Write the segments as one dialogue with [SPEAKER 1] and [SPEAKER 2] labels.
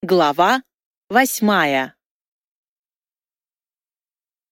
[SPEAKER 1] Глава восьмая.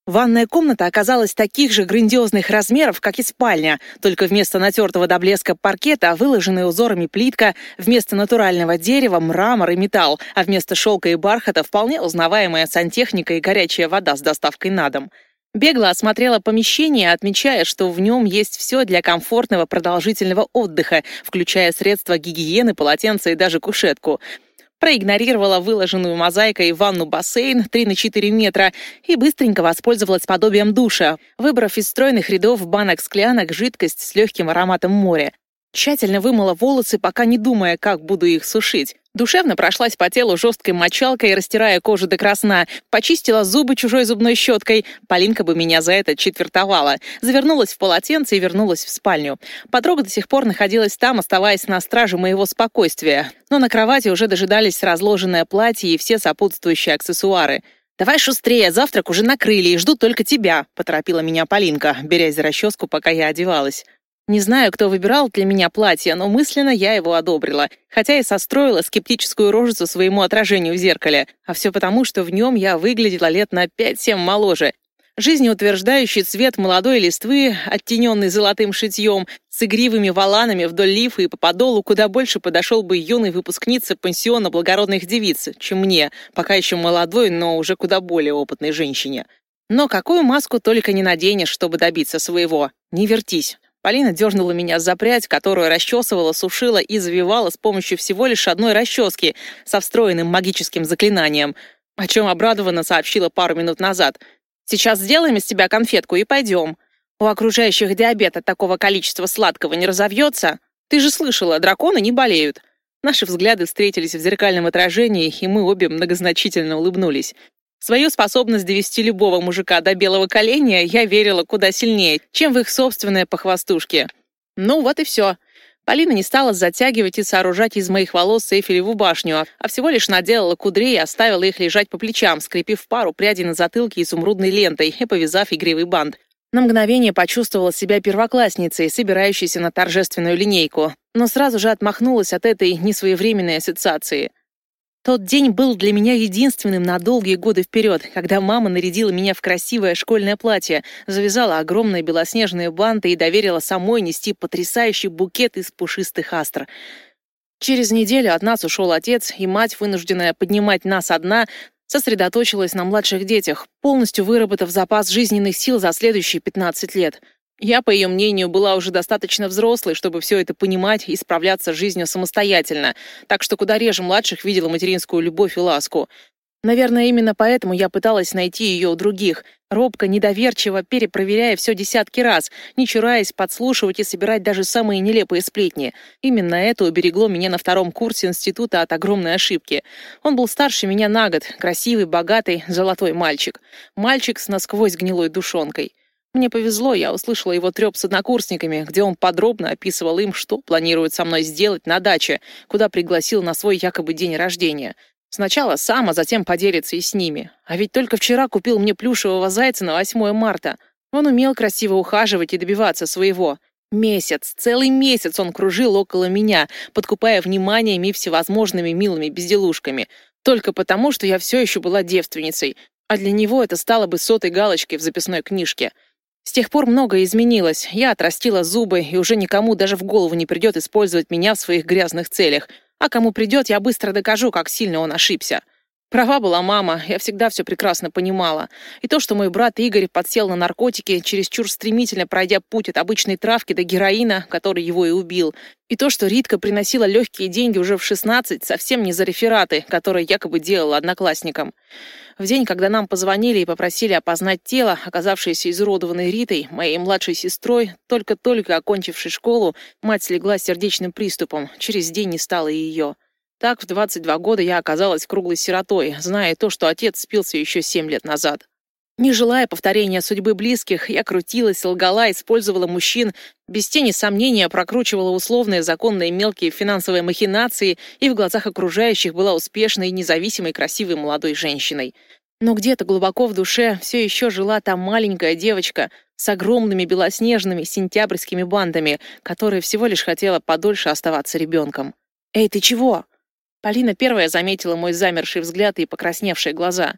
[SPEAKER 1] Ванная комната оказалась таких же грандиозных размеров, как и спальня, только вместо натертого до блеска паркета выложенная узорами плитка, вместо натурального дерева мрамор и металл, а вместо шелка и бархата вполне узнаваемая сантехника и горячая вода с доставкой на дом. Бегло осмотрела помещение, отмечая, что в нем есть все для комфортного продолжительного отдыха, включая средства гигиены, полотенца и даже кушетку — проигнорировала выложенную мозаикой ванну-бассейн 3 на 4 метра и быстренько воспользовалась подобием душа, выбрав из стройных рядов банок-склянок жидкость с легким ароматом моря. Тщательно вымыла волосы, пока не думая, как буду их сушить. Душевно прошлась по телу жесткой мочалкой, растирая кожу до красна. Почистила зубы чужой зубной щеткой. Полинка бы меня за это четвертовала. Завернулась в полотенце и вернулась в спальню. Подруга до сих пор находилась там, оставаясь на страже моего спокойствия. Но на кровати уже дожидались разложенное платье и все сопутствующие аксессуары. «Давай шустрее, завтрак уже накрыли и ждут только тебя», — поторопила меня Полинка, берясь за расческу, пока я одевалась. Не знаю, кто выбирал для меня платье, но мысленно я его одобрила, хотя и состроила скептическую рожицу своему отражению в зеркале, а все потому, что в нем я выглядела лет на 5-7 моложе. Жизнеутверждающий цвет молодой листвы, оттененный золотым шитьем, с игривыми валанами вдоль лифа и по подолу, куда больше подошел бы юной выпускнице пансиона благородных девиц, чем мне, пока еще молодой, но уже куда более опытной женщине. Но какую маску только не наденешь, чтобы добиться своего. Не вертись. Полина дернула меня за прядь, которую расчесывала, сушила и завивала с помощью всего лишь одной расчески со встроенным магическим заклинанием, о чем обрадованно сообщила пару минут назад. «Сейчас сделаем из тебя конфетку и пойдем. У окружающих диабет от такого количества сладкого не разовьется. Ты же слышала, драконы не болеют». Наши взгляды встретились в зеркальном отражении, и мы обе многозначительно улыбнулись свою способность довести любого мужика до белого коленя я верила куда сильнее, чем в их собственные похвастушки. Ну вот и все. Полина не стала затягивать и сооружать из моих волос Эйфелеву башню, а всего лишь наделала кудрей и оставила их лежать по плечам, скрепив пару прядей на затылке изумрудной лентой и повязав игривый бант. На мгновение почувствовала себя первоклассницей, собирающейся на торжественную линейку, но сразу же отмахнулась от этой несвоевременной ассоциации. Тот день был для меня единственным на долгие годы вперед, когда мама нарядила меня в красивое школьное платье, завязала огромные белоснежные банты и доверила самой нести потрясающий букет из пушистых астр. Через неделю от нас ушел отец, и мать, вынужденная поднимать нас одна, сосредоточилась на младших детях, полностью выработав запас жизненных сил за следующие 15 лет — я, по ее мнению, была уже достаточно взрослой, чтобы все это понимать и справляться с жизнью самостоятельно, так что куда реже младших видела материнскую любовь и ласку. Наверное, именно поэтому я пыталась найти ее у других, робко, недоверчиво, перепроверяя все десятки раз, не чураясь подслушивать и собирать даже самые нелепые сплетни. Именно это уберегло меня на втором курсе института от огромной ошибки. Он был старше меня на год, красивый, богатый, золотой мальчик. Мальчик с насквозь гнилой душонкой. Мне повезло, я услышала его треп с однокурсниками, где он подробно описывал им, что планирует со мной сделать на даче, куда пригласил на свой якобы день рождения. Сначала сам, а затем поделится и с ними. А ведь только вчера купил мне плюшевого зайца на 8 марта. Он умел красиво ухаживать и добиваться своего. Месяц, целый месяц он кружил около меня, подкупая вниманием и всевозможными милыми безделушками. Только потому, что я все еще была девственницей. А для него это стало бы сотой галочкой в записной книжке — с тех пор многое изменилось. Я отрастила зубы, и уже никому даже в голову не придет использовать меня в своих грязных целях. А кому придет, я быстро докажу, как сильно он ошибся. Права была мама, я всегда все прекрасно понимала. И то, что мой брат Игорь подсел на наркотики, чересчур стремительно пройдя путь от обычной травки до героина, который его и убил. И то, что Ритка приносила легкие деньги уже в 16, совсем не за рефераты, которые якобы делала одноклассникам. В день, когда нам позвонили и попросили опознать тело, оказавшееся изуродованной Ритой, моей младшей сестрой, только-только окончившей школу, мать слегла сердечным приступом, через день не стало и ее. Так в 22 года я оказалась круглой сиротой, зная то, что отец спился еще 7 лет назад. Не желая повторения судьбы близких, я крутилась, лгала, использовала мужчин, без тени сомнения прокручивала условные, законные, мелкие финансовые махинации и в глазах окружающих была успешной, независимой, красивой молодой женщиной. Но где-то глубоко в душе все еще жила та маленькая девочка с огромными белоснежными сентябрьскими бандами, которая всего лишь хотела подольше оставаться ребенком. «Эй, ты чего?» Полина первая заметила мой замерший взгляд и покрасневшие глаза.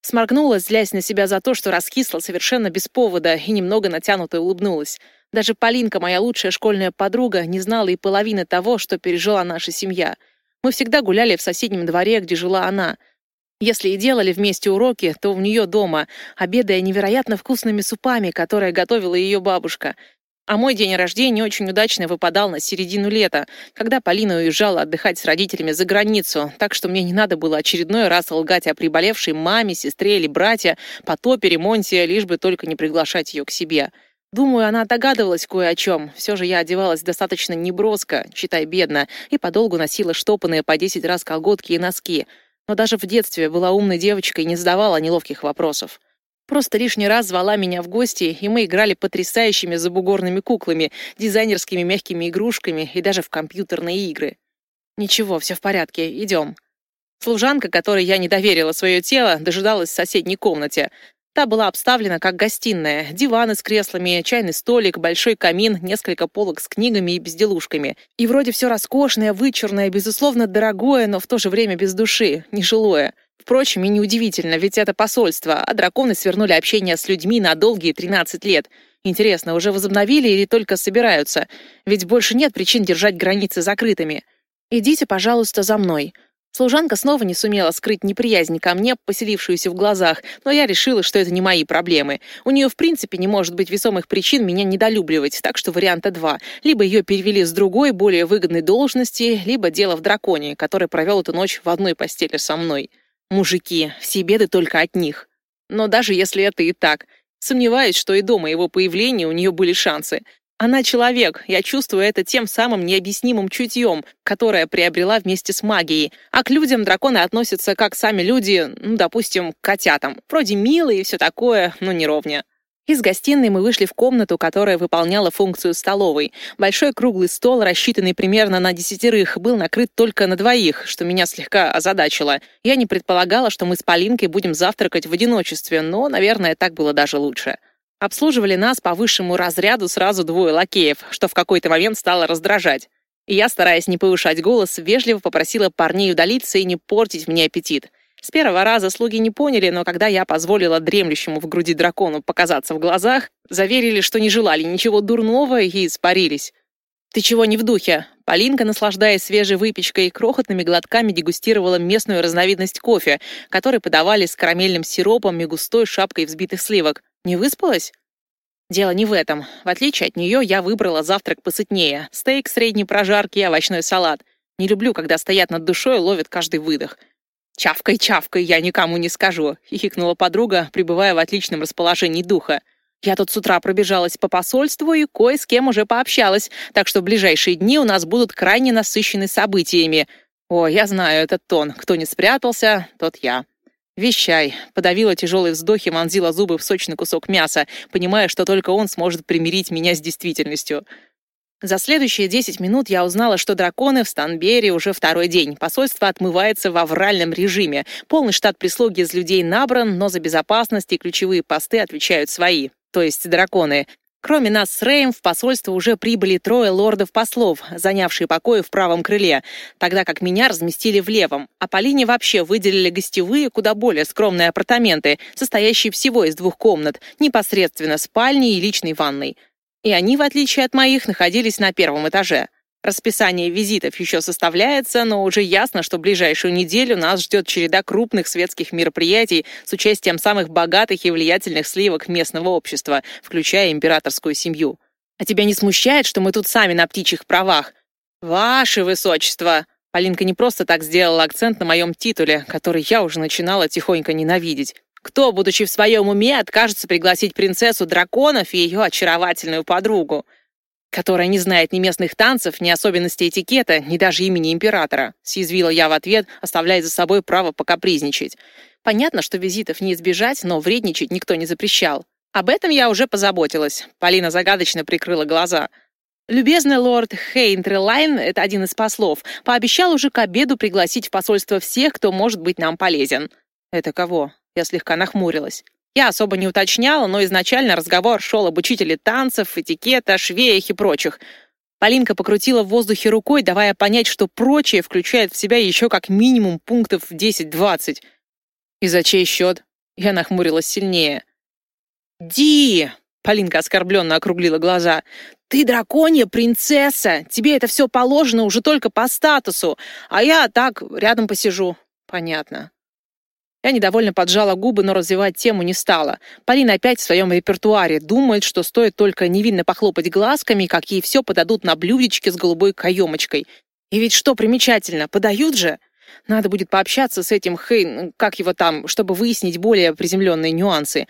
[SPEAKER 1] Сморгнулась, злясь на себя за то, что раскисла совершенно без повода и немного натянуто улыбнулась. Даже Полинка, моя лучшая школьная подруга, не знала и половины того, что пережила наша семья. Мы всегда гуляли в соседнем дворе, где жила она. Если и делали вместе уроки, то у нее дома, обедая невероятно вкусными супами, которые готовила ее бабушка. А мой день рождения очень удачно выпадал на середину лета, когда Полина уезжала отдыхать с родителями за границу, так что мне не надо было очередной раз лгать о приболевшей маме, сестре или брате, потопе, ремонте, лишь бы только не приглашать ее к себе. Думаю, она догадывалась кое о чем. Все же я одевалась достаточно неброско, считай, бедно, и подолгу носила штопанные по 10 раз колготки и носки. Но даже в детстве была умной девочкой и не задавала неловких вопросов. Просто лишний раз звала меня в гости, и мы играли потрясающими забугорными куклами, дизайнерскими мягкими игрушками и даже в компьютерные игры. Ничего, все в порядке, идем. Служанка, которой я не доверила свое тело, дожидалась в соседней комнате. Та была обставлена как гостиная. Диваны с креслами, чайный столик, большой камин, несколько полок с книгами и безделушками. И вроде все роскошное, вычурное, безусловно дорогое, но в то же время без души, нежилое. Впрочем, и неудивительно, ведь это посольство, а драконы свернули общение с людьми на долгие 13 лет. Интересно, уже возобновили или только собираются? Ведь больше нет причин держать границы закрытыми. Идите, пожалуйста, за мной. Служанка снова не сумела скрыть неприязнь ко мне, поселившуюся в глазах, но я решила, что это не мои проблемы. У нее в принципе не может быть весомых причин меня недолюбливать, так что варианта два. Либо ее перевели с другой, более выгодной должности, либо дело в драконе, который провел эту ночь в одной постели со мной. Мужики, все беды только от них. Но даже если это и так, сомневаюсь, что и до моего появления у нее были шансы. Она человек, я чувствую это тем самым необъяснимым чутьем, которое приобрела вместе с магией. А к людям драконы относятся как сами люди, ну, допустим, к котятам. Вроде милые и все такое, но не ровня. Из гостиной мы вышли в комнату, которая выполняла функцию столовой. Большой круглый стол, рассчитанный примерно на десятерых, был накрыт только на двоих, что меня слегка озадачило. Я не предполагала, что мы с Полинкой будем завтракать в одиночестве, но, наверное, так было даже лучше. Обслуживали нас по высшему разряду сразу двое лакеев, что в какой-то момент стало раздражать. Я, стараясь не повышать голос, вежливо попросила парней удалиться и не портить мне аппетит. С первого раза слуги не поняли, но когда я позволила дремлющему в груди дракону показаться в глазах, заверили, что не желали ничего дурного и испарились. «Ты чего не в духе?» Полинка, наслаждаясь свежей выпечкой, крохотными глотками дегустировала местную разновидность кофе, который подавали с карамельным сиропом и густой шапкой взбитых сливок. «Не выспалась?» Дело не в этом. В отличие от нее, я выбрала завтрак посытнее. Стейк средней прожарки и овощной салат. Не люблю, когда стоят над душой и ловят каждый выдох. «Чавкой, чавкой, я никому не скажу», — хихикнула подруга, пребывая в отличном расположении духа. «Я тут с утра пробежалась по посольству и кое с кем уже пообщалась, так что ближайшие дни у нас будут крайне насыщены событиями. О, я знаю этот тон. Кто не спрятался, тот я». «Вещай», — подавила тяжелый вздох и вонзила зубы в сочный кусок мяса, понимая, что только он сможет примирить меня с действительностью. За следующие 10 минут я узнала, что драконы в Станбере уже второй день. Посольство отмывается в авральном режиме. Полный штат прислуги из людей набран, но за безопасность и ключевые посты отвечают свои, то есть драконы. Кроме нас с Рэем в посольство уже прибыли трое лордов-послов, занявшие покои в правом крыле, тогда как меня разместили в левом. А Полине вообще выделили гостевые, куда более скромные апартаменты, состоящие всего из двух комнат, непосредственно спальни и личной ванной. И они, в отличие от моих, находились на первом этаже. Расписание визитов еще составляется, но уже ясно, что ближайшую неделю нас ждет череда крупных светских мероприятий с участием самых богатых и влиятельных сливок местного общества, включая императорскую семью. А тебя не смущает, что мы тут сами на птичьих правах? Ваше высочество! Полинка не просто так сделала акцент на моем титуле, который я уже начинала тихонько ненавидеть. Кто, будучи в своем уме, откажется пригласить принцессу драконов и ее очаровательную подругу, которая не знает ни местных танцев, ни особенностей этикета, ни даже имени императора? Съязвила я в ответ, оставляя за собой право покапризничать. Понятно, что визитов не избежать, но вредничать никто не запрещал. Об этом я уже позаботилась. Полина загадочно прикрыла глаза. Любезный лорд Хейнтрелайн, это один из послов, пообещал уже к обеду пригласить в посольство всех, кто может быть нам полезен. Это кого? Я слегка нахмурилась. Я особо не уточняла, но изначально разговор шел об учителе танцев, этикета, швеях и прочих. Полинка покрутила в воздухе рукой, давая понять, что прочее включает в себя еще как минимум пунктов 10-20. «И за чей счет?» Я нахмурилась сильнее. «Ди!» — Полинка оскорбленно округлила глаза. «Ты драконья принцесса! Тебе это все положено уже только по статусу, а я так рядом посижу». «Понятно». Я недовольно поджала губы, но развивать тему не стала. Полина опять в своем репертуаре думает, что стоит только невинно похлопать глазками, как ей все подадут на блюдечке с голубой каемочкой. И ведь что примечательно, подают же. Надо будет пообщаться с этим Хейн, как его там, чтобы выяснить более приземленные нюансы.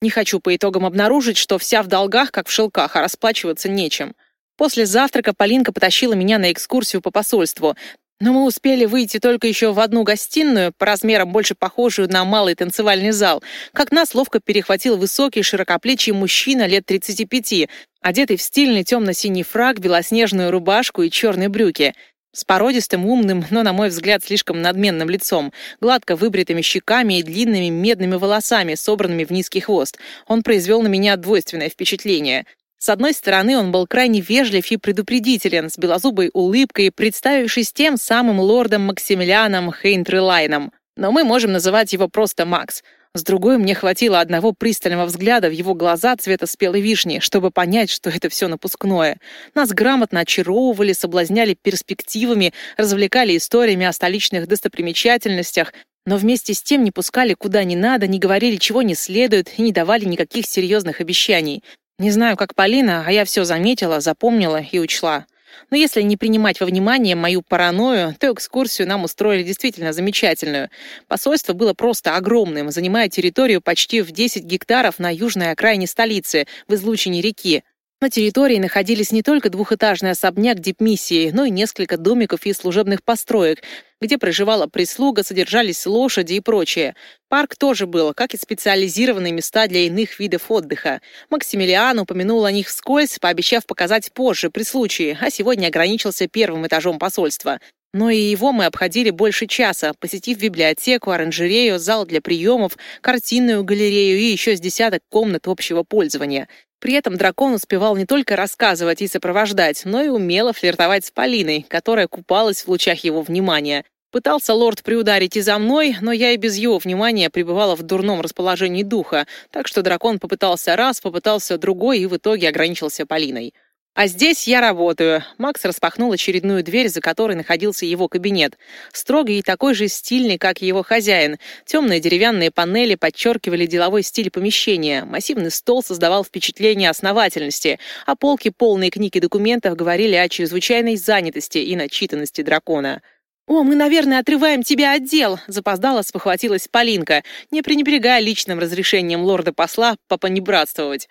[SPEAKER 1] Не хочу по итогам обнаружить, что вся в долгах, как в шелках, а расплачиваться нечем. После завтрака Полинка потащила меня на экскурсию по посольству. Но мы успели выйти только еще в одну гостиную, по размерам больше похожую на малый танцевальный зал, как нас ловко перехватил высокий широкоплечий мужчина лет 35, одетый в стильный темно-синий фраг, белоснежную рубашку и черные брюки. С породистым, умным, но, на мой взгляд, слишком надменным лицом, гладко выбритыми щеками и длинными медными волосами, собранными в низкий хвост. Он произвел на меня двойственное впечатление. С одной стороны, он был крайне вежлив и предупредителен, с белозубой улыбкой, представившись тем самым лордом Максимилианом Хейнтрелайном. Но мы можем называть его просто Макс. С другой, мне хватило одного пристального взгляда в его глаза цвета спелой вишни, чтобы понять, что это все напускное. Нас грамотно очаровывали, соблазняли перспективами, развлекали историями о столичных достопримечательностях, но вместе с тем не пускали куда не надо, не говорили, чего не следует и не давали никаких серьезных обещаний. Не знаю, как Полина, а я все заметила, запомнила и учла. Но если не принимать во внимание мою паранойю, то экскурсию нам устроили действительно замечательную. Посольство было просто огромным, занимая территорию почти в 10 гектаров на южной окраине столицы, в излучине реки. На территории находились не только двухэтажный особняк дипмиссии, но и несколько домиков и служебных построек, где проживала прислуга, содержались лошади и прочее. Парк тоже был, как и специализированные места для иных видов отдыха. Максимилиан упомянул о них вскользь, пообещав показать позже, при случае, а сегодня ограничился первым этажом посольства. Но и его мы обходили больше часа, посетив библиотеку, оранжерею, зал для приемов, картинную галерею и еще с десяток комнат общего пользования. При этом дракон успевал не только рассказывать и сопровождать, но и умело флиртовать с Полиной, которая купалась в лучах его внимания. Пытался лорд приударить и за мной, но я и без его внимания пребывала в дурном расположении духа, так что дракон попытался раз, попытался другой и в итоге ограничился Полиной. «А здесь я работаю». Макс распахнул очередную дверь, за которой находился его кабинет. Строгий и такой же стильный, как его хозяин. Темные деревянные панели подчеркивали деловой стиль помещения. Массивный стол создавал впечатление основательности, а полки, полные книг и документов, говорили о чрезвычайной занятости и начитанности дракона. «О, мы, наверное, отрываем тебя от дел», — запоздала спохватилась Полинка, не пренебрегая личным разрешением лорда-посла попонебратствовать.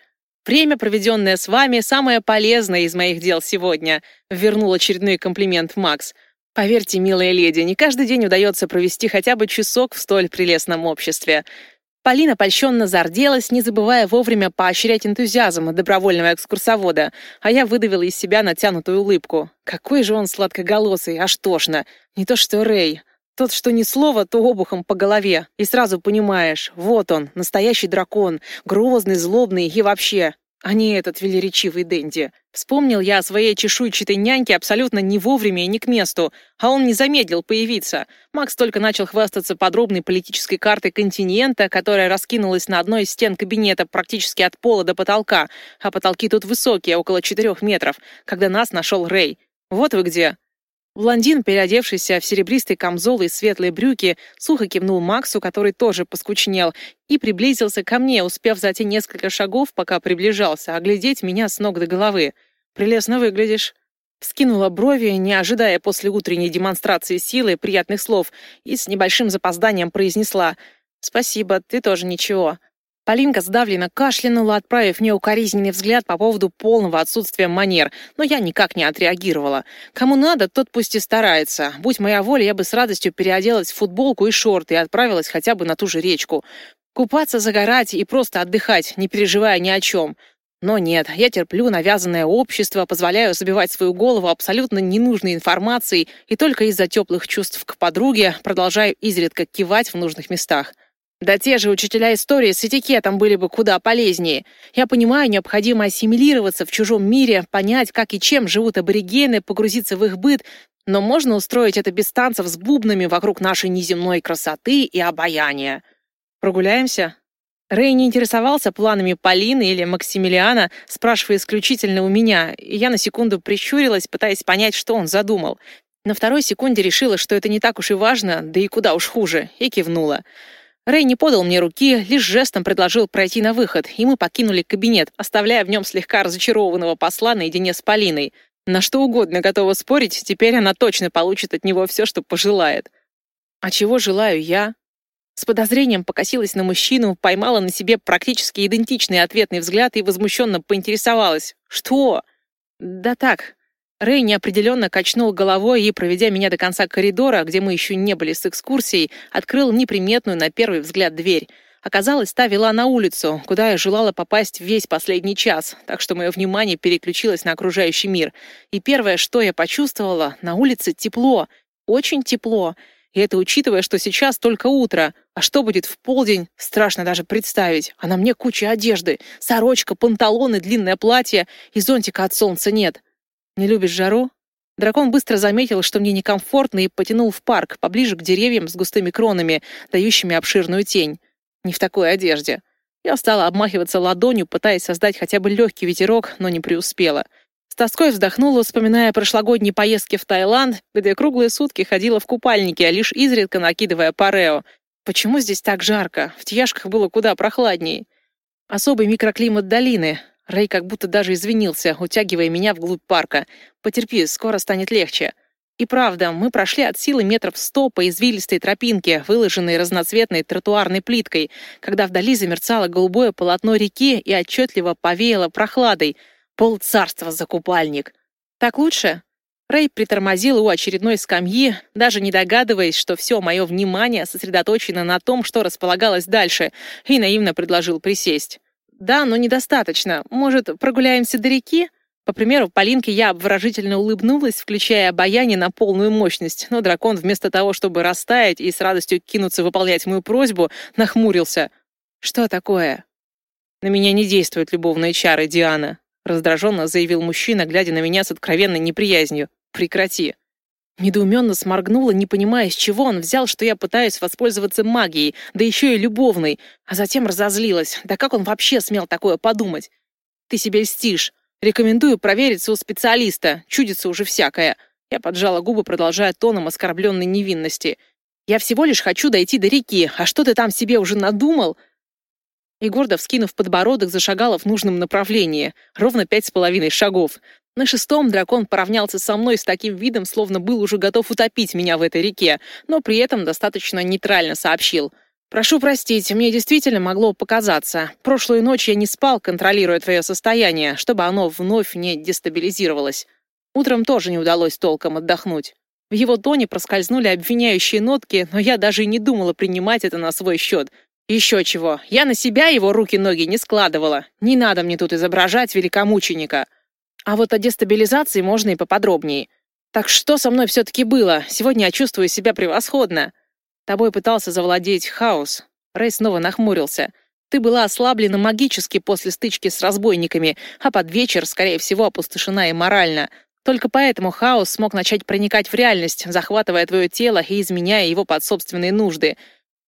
[SPEAKER 1] «Время, проведенное с вами, самое полезное из моих дел сегодня», — вернул очередной комплимент Макс. «Поверьте, милая леди, не каждый день удается провести хотя бы часок в столь прелестном обществе». Полина польщенно зарделась, не забывая вовремя поощрять энтузиазм добровольного экскурсовода, а я выдавила из себя натянутую улыбку. Какой же он сладкоголосый, аж тошно. Не то что Рэй. Тот, что ни слова, то обухом по голове. И сразу понимаешь, вот он, настоящий дракон, грозный, злобный и вообще, а не этот велеречивый Дэнди. Вспомнил я о своей чешуйчатой няньке абсолютно не вовремя и не к месту, а он не замедлил появиться. Макс только начал хвастаться подробной политической картой континента, которая раскинулась на одной из стен кабинета практически от пола до потолка, а потолки тут высокие, около четырех метров, когда нас нашел Рэй. Вот вы где. Блондин, переодевшийся в серебристый камзол и светлые брюки, сухо кивнул Максу, который тоже поскучнел, и приблизился ко мне, успев за те несколько шагов, пока приближался, оглядеть меня с ног до головы. «Прелестно выглядишь». Вскинула брови, не ожидая после утренней демонстрации силы приятных слов, и с небольшим запозданием произнесла «Спасибо, ты тоже ничего». Полинка сдавленно кашлянула, отправив мне укоризненный взгляд по поводу полного отсутствия манер, но я никак не отреагировала. Кому надо, тот пусть и старается. Будь моя воля, я бы с радостью переоделась в футболку и шорты и отправилась хотя бы на ту же речку. Купаться, загорать и просто отдыхать, не переживая ни о чем. Но нет, я терплю навязанное общество, позволяю забивать свою голову абсолютно ненужной информацией и только из-за теплых чувств к подруге продолжаю изредка кивать в нужных местах. Да те же учителя истории с этикетом были бы куда полезнее. Я понимаю, необходимо ассимилироваться в чужом мире, понять, как и чем живут аборигены, погрузиться в их быт, но можно устроить это без танцев с бубнами вокруг нашей неземной красоты и обаяния. Прогуляемся? Рэй не интересовался планами Полины или Максимилиана, спрашивая исключительно у меня, и я на секунду прищурилась, пытаясь понять, что он задумал. На второй секунде решила, что это не так уж и важно, да и куда уж хуже, и кивнула. Рэй не подал мне руки, лишь жестом предложил пройти на выход, и мы покинули кабинет, оставляя в нем слегка разочарованного посла наедине с Полиной. На что угодно готова спорить, теперь она точно получит от него все, что пожелает. А чего желаю я? С подозрением покосилась на мужчину, поймала на себе практически идентичный ответный взгляд и возмущенно поинтересовалась. «Что?» «Да так, Рэй неопределенно качнул головой и, проведя меня до конца коридора, где мы еще не были с экскурсией, открыл неприметную на первый взгляд дверь. Оказалось, та вела на улицу, куда я желала попасть весь последний час, так что мое внимание переключилось на окружающий мир. И первое, что я почувствовала, на улице тепло, очень тепло. И это учитывая, что сейчас только утро. А что будет в полдень, страшно даже представить. А на мне куча одежды, сорочка, панталоны, длинное платье, и зонтика от солнца нет. «Не любишь жару?» Дракон быстро заметил, что мне некомфортно, и потянул в парк, поближе к деревьям с густыми кронами, дающими обширную тень. Не в такой одежде. Я стала обмахиваться ладонью, пытаясь создать хотя бы легкий ветерок, но не преуспела. С тоской вздохнула, вспоминая прошлогодние поездки в Таиланд, где круглые сутки ходила в купальнике, а лишь изредка накидывая парео. Почему здесь так жарко? В Тьяшках было куда прохладнее. Особый микроклимат долины. Рэй как будто даже извинился, утягивая меня вглубь парка. «Потерпи, скоро станет легче». И правда, мы прошли от силы метров сто по извилистой тропинке, выложенной разноцветной тротуарной плиткой, когда вдали замерцало голубое полотно реки и отчетливо повеяло прохладой. Пол царства за купальник. «Так лучше?» Рэй притормозил у очередной скамьи, даже не догадываясь, что все мое внимание сосредоточено на том, что располагалось дальше, и наивно предложил присесть. «Да, но недостаточно. Может, прогуляемся до реки?» По примеру Полинки я обворожительно улыбнулась, включая обаяние на полную мощность, но дракон вместо того, чтобы растаять и с радостью кинуться выполнять мою просьбу, нахмурился. «Что такое?» «На меня не действуют любовные чары, Диана», раздраженно заявил мужчина, глядя на меня с откровенной неприязнью. «Прекрати». Недоуменно сморгнула, не понимая, с чего он взял, что я пытаюсь воспользоваться магией, да еще и любовной, а затем разозлилась. Да как он вообще смел такое подумать? Ты себе льстишь. Рекомендую провериться у специалиста, чудится уже всякое. Я поджала губы, продолжая тоном оскорбленной невинности. Я всего лишь хочу дойти до реки, а что ты там себе уже надумал? И гордо вскинув подбородок, зашагала в нужном направлении. Ровно пять с половиной шагов. На шестом дракон поравнялся со мной с таким видом, словно был уже готов утопить меня в этой реке, но при этом достаточно нейтрально сообщил. «Прошу простить, мне действительно могло показаться. Прошлую ночь я не спал, контролируя твое состояние, чтобы оно вновь не дестабилизировалось. Утром тоже не удалось толком отдохнуть». В его тоне проскользнули обвиняющие нотки, но я даже и не думала принимать это на свой счет. Еще чего, я на себя его руки-ноги не складывала. Не надо мне тут изображать великомученика. А вот о дестабилизации можно и поподробнее. Так что со мной все-таки было? Сегодня я чувствую себя превосходно. Тобой пытался завладеть хаос. Рэй снова нахмурился. Ты была ослаблена магически после стычки с разбойниками, а под вечер, скорее всего, опустошена и морально. Только поэтому хаос смог начать проникать в реальность, захватывая твое тело и изменяя его под собственные нужды.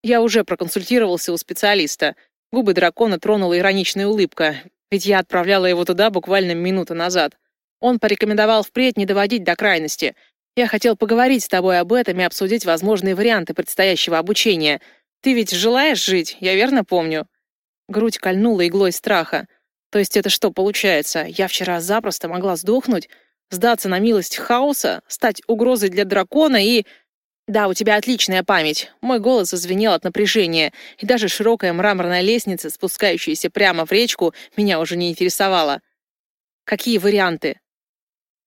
[SPEAKER 1] Я уже проконсультировался у специалиста. Губы дракона тронула ироничная улыбка. Ведь я отправляла его туда буквально минуту назад. Он порекомендовал впредь не доводить до крайности. Я хотел поговорить с тобой об этом и обсудить возможные варианты предстоящего обучения. Ты ведь желаешь жить, я верно помню?» Грудь кольнула иглой страха. «То есть это что получается? Я вчера запросто могла сдохнуть, сдаться на милость хаоса, стать угрозой для дракона и...» «Да, у тебя отличная память». Мой голос зазвенел от напряжения, и даже широкая мраморная лестница, спускающаяся прямо в речку, меня уже не интересовала. «Какие варианты?»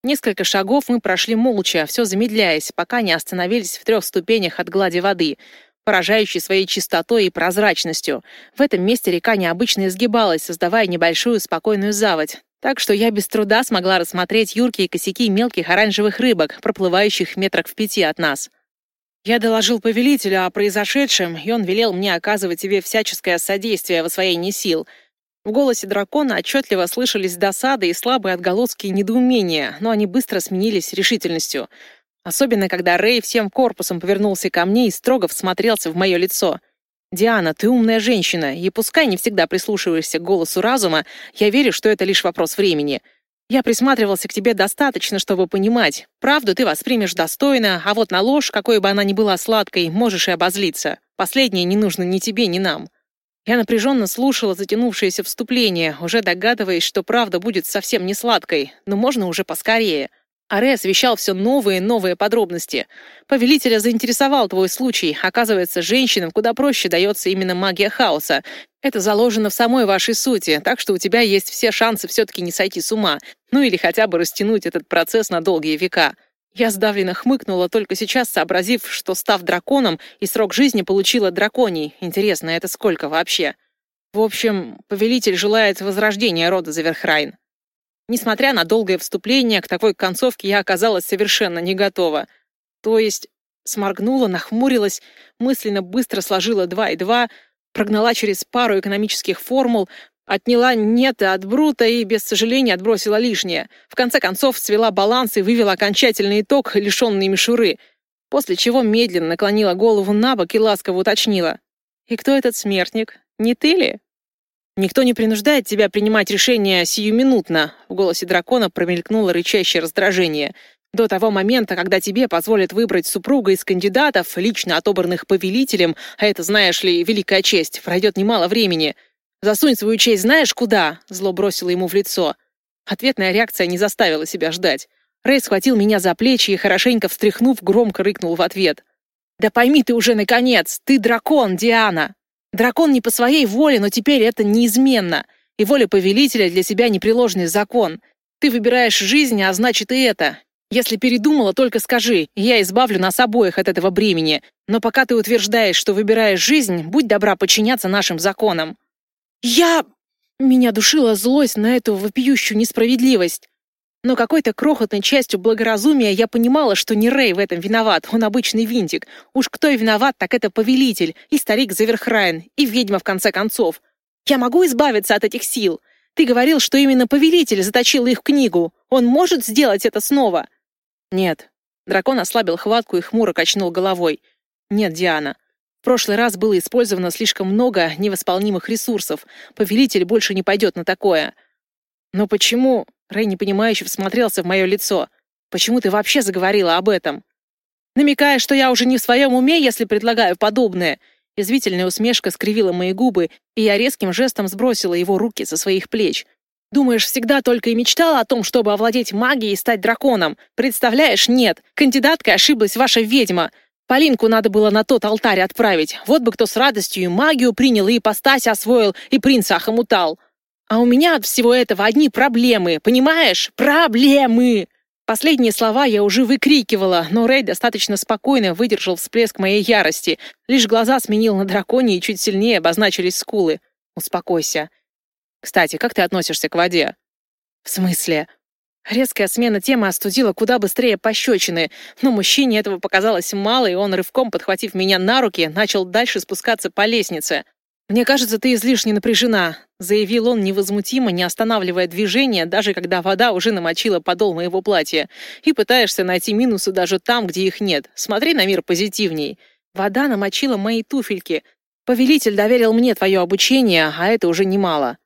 [SPEAKER 1] Несколько шагов мы прошли молча, все замедляясь, пока не остановились в трех ступенях от глади воды, поражающей своей чистотой и прозрачностью. В этом месте река необычно изгибалась, создавая небольшую спокойную заводь. Так что я без труда смогла рассмотреть юркие косяки мелких оранжевых рыбок, проплывающих метрах в пяти от нас. Я доложил повелителю о произошедшем, и он велел мне оказывать тебе всяческое содействие в освоении сил. В голосе дракона отчетливо слышались досады и слабые отголоски недоумения, но они быстро сменились решительностью. Особенно, когда Рэй всем корпусом повернулся ко мне и строго всмотрелся в мое лицо. «Диана, ты умная женщина, и пускай не всегда прислушиваешься к голосу разума, я верю, что это лишь вопрос времени. Я присматривался к тебе достаточно, чтобы понимать. Правду ты воспримешь достойно, а вот на ложь, какой бы она ни была сладкой, можешь и обозлиться. Последнее не нужно ни тебе, ни нам. Я напряженно слушала затянувшееся вступление, уже догадываясь, что правда будет совсем не сладкой, но можно уже поскорее. Аре освещал все новые и новые подробности. Повелителя заинтересовал твой случай. Оказывается, женщинам куда проще дается именно магия хаоса. Это заложено в самой вашей сути, так что у тебя есть все шансы все-таки не сойти с ума, ну или хотя бы растянуть этот процесс на долгие века. Я сдавленно хмыкнула, только сейчас сообразив, что, став драконом, и срок жизни получила драконий. Интересно, это сколько вообще? В общем, повелитель желает возрождения рода Заверхрайн. Несмотря на долгое вступление, к такой концовке я оказалась совершенно не готова. То есть сморгнула, нахмурилась, мысленно быстро сложила два и два, прогнала через пару экономических формул, отняла «нет» от Брута и, без сожаления, отбросила лишнее. В конце концов, свела баланс и вывела окончательный итог, лишенный мишуры. После чего медленно наклонила голову на бок и ласково уточнила. «И кто этот смертник? Не ты ли?» «Никто не принуждает тебя принимать решения сиюминутно», — в голосе дракона промелькнуло рычащее раздражение — до того момента, когда тебе позволят выбрать супруга из кандидатов, лично отобранных повелителем, а это, знаешь ли, великая честь, пройдет немало времени. Засунь свою честь знаешь куда?» — зло бросило ему в лицо. Ответная реакция не заставила себя ждать. Рэй схватил меня за плечи и, хорошенько встряхнув, громко рыкнул в ответ. «Да пойми ты уже, наконец! Ты дракон, Диана! Дракон не по своей воле, но теперь это неизменно, и воля повелителя для себя непреложный закон. Ты выбираешь жизнь, а значит и это. Если передумала, только скажи, я избавлю нас обоих от этого бремени. Но пока ты утверждаешь, что выбираешь жизнь, будь добра подчиняться нашим законам». «Я...» Меня душила злость на эту вопиющую несправедливость. Но какой-то крохотной частью благоразумия я понимала, что не Рэй в этом виноват, он обычный винтик. Уж кто и виноват, так это повелитель, и старик Заверхрайн, и ведьма в конце концов. Я могу избавиться от этих сил. Ты говорил, что именно повелитель заточил их в книгу. Он может сделать это снова. «Нет». Дракон ослабил хватку и хмуро качнул головой. «Нет, Диана. В прошлый раз было использовано слишком много невосполнимых ресурсов. Повелитель больше не пойдет на такое». «Но почему...» Рэй непонимающе всмотрелся в мое лицо. «Почему ты вообще заговорила об этом?» «Намекая, что я уже не в своем уме, если предлагаю подобное». Язвительная усмешка скривила мои губы, и я резким жестом сбросила его руки со своих плеч. Думаешь, всегда только и мечтала о том, чтобы овладеть магией и стать драконом? Представляешь, нет. Кандидаткой ошиблась ваша ведьма. Полинку надо было на тот алтарь отправить. Вот бы кто с радостью и магию принял, и ипостась освоил, и принца охомутал. А у меня от всего этого одни проблемы, понимаешь? Проблемы! Последние слова я уже выкрикивала, но Рэй достаточно спокойно выдержал всплеск моей ярости. Лишь глаза сменил на драконе и чуть сильнее обозначились скулы. Успокойся. Кстати, как ты относишься к воде?» «В смысле?» Резкая смена темы остудила куда быстрее пощечины, но мужчине этого показалось мало, и он, рывком подхватив меня на руки, начал дальше спускаться по лестнице. «Мне кажется, ты излишне напряжена», — заявил он невозмутимо, не останавливая движение, даже когда вода уже намочила подол моего платья. «И пытаешься найти минусы даже там, где их нет. Смотри на мир позитивней. Вода намочила мои туфельки. Повелитель доверил мне твое обучение, а это уже немало».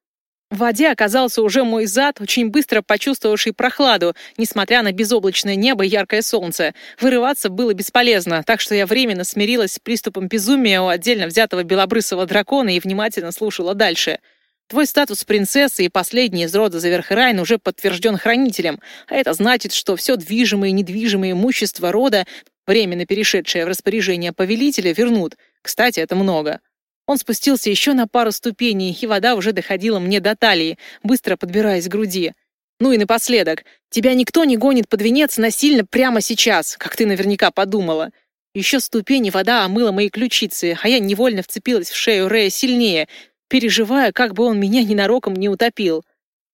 [SPEAKER 1] В воде оказался уже мой зад, очень быстро почувствовавший прохладу, несмотря на безоблачное небо и яркое солнце. Вырываться было бесполезно, так что я временно смирилась с приступом безумия у отдельно взятого белобрысого дракона и внимательно слушала дальше. Твой статус принцессы и последний из рода Заверхерайн уже подтвержден хранителем, а это значит, что все движимое и недвижимое имущество рода, временно перешедшее в распоряжение повелителя, вернут. Кстати, это много. Он спустился еще на пару ступеней, и вода уже доходила мне до талии, быстро подбираясь к груди. «Ну и напоследок, тебя никто не гонит под венец насильно прямо сейчас, как ты наверняка подумала». Еще ступени вода омыла мои ключицы, а я невольно вцепилась в шею Рэя сильнее, переживая, как бы он меня ненароком не утопил.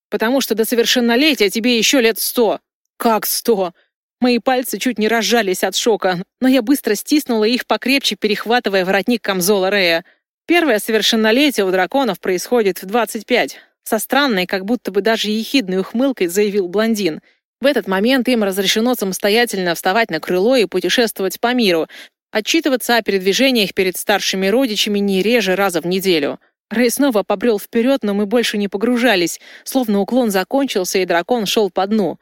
[SPEAKER 1] «Потому что до совершеннолетия тебе еще лет сто». «Как сто?» Мои пальцы чуть не разжались от шока, но я быстро стиснула их покрепче, перехватывая воротник камзола Рея. Первое совершеннолетие у драконов происходит в 25. Со странной, как будто бы даже ехидной ухмылкой заявил блондин. В этот момент им разрешено самостоятельно вставать на крыло и путешествовать по миру, отчитываться о передвижениях перед старшими родичами не реже раза в неделю. Рэй снова побрел вперед, но мы больше не погружались, словно уклон закончился, и дракон шел по дну.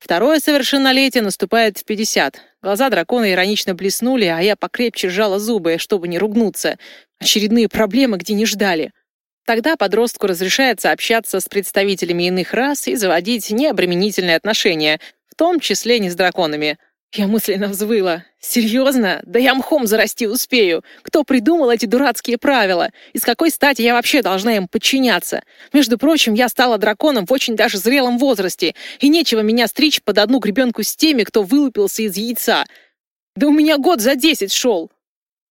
[SPEAKER 1] Второе совершеннолетие наступает в 50. Глаза дракона иронично блеснули, а я покрепче сжала зубы, чтобы не ругнуться. Очередные проблемы, где не ждали. Тогда подростку разрешается общаться с представителями иных рас и заводить необременительные отношения, в том числе не с драконами — я мысленно взвыла. «Серьезно? Да я мхом зарасти успею. Кто придумал эти дурацкие правила? И с какой стати я вообще должна им подчиняться? Между прочим, я стала драконом в очень даже зрелом возрасте, и нечего меня стричь под одну гребенку с теми, кто вылупился из яйца. Да у меня год за десять шел!»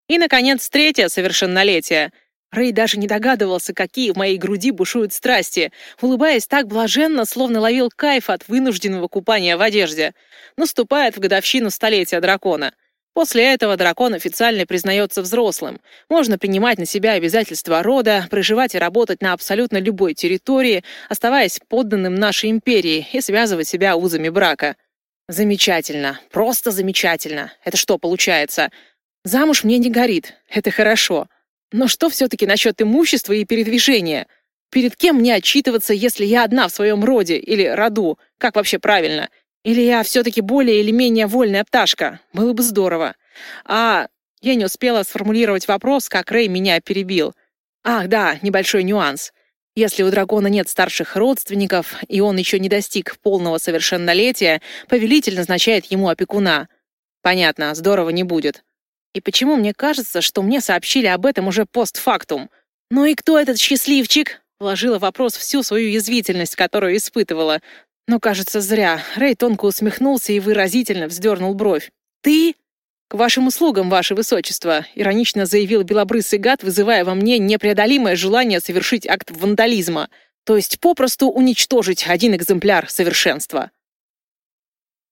[SPEAKER 1] И, наконец, третье совершеннолетие — Рэй даже не догадывался, какие в моей груди бушуют страсти, улыбаясь так блаженно, словно ловил кайф от вынужденного купания в одежде. Наступает в годовщину столетия дракона. После этого дракон официально признается взрослым. Можно принимать на себя обязательства рода, проживать и работать на абсолютно любой территории, оставаясь подданным нашей империи и связывать себя узами брака. Замечательно. Просто замечательно. Это что получается? Замуж мне не горит. Это хорошо. Но что все-таки насчет имущества и передвижения? Перед кем мне отчитываться, если я одна в своем роде или роду? Как вообще правильно? Или я все-таки более или менее вольная пташка? Было бы здорово. А я не успела сформулировать вопрос, как Рэй меня перебил. Ах, да, небольшой нюанс. Если у дракона нет старших родственников, и он еще не достиг полного совершеннолетия, повелитель назначает ему опекуна. Понятно, здорово не будет. И почему мне кажется, что мне сообщили об этом уже постфактум? Ну и кто этот счастливчик? Вложила вопрос всю свою язвительность, которую испытывала. Но, кажется, зря. Рэй тонко усмехнулся и выразительно вздернул бровь. «Ты?» «К вашим услугам, ваше высочество», — иронично заявил белобрысый гад, вызывая во мне непреодолимое желание совершить акт вандализма, то есть попросту уничтожить один экземпляр совершенства.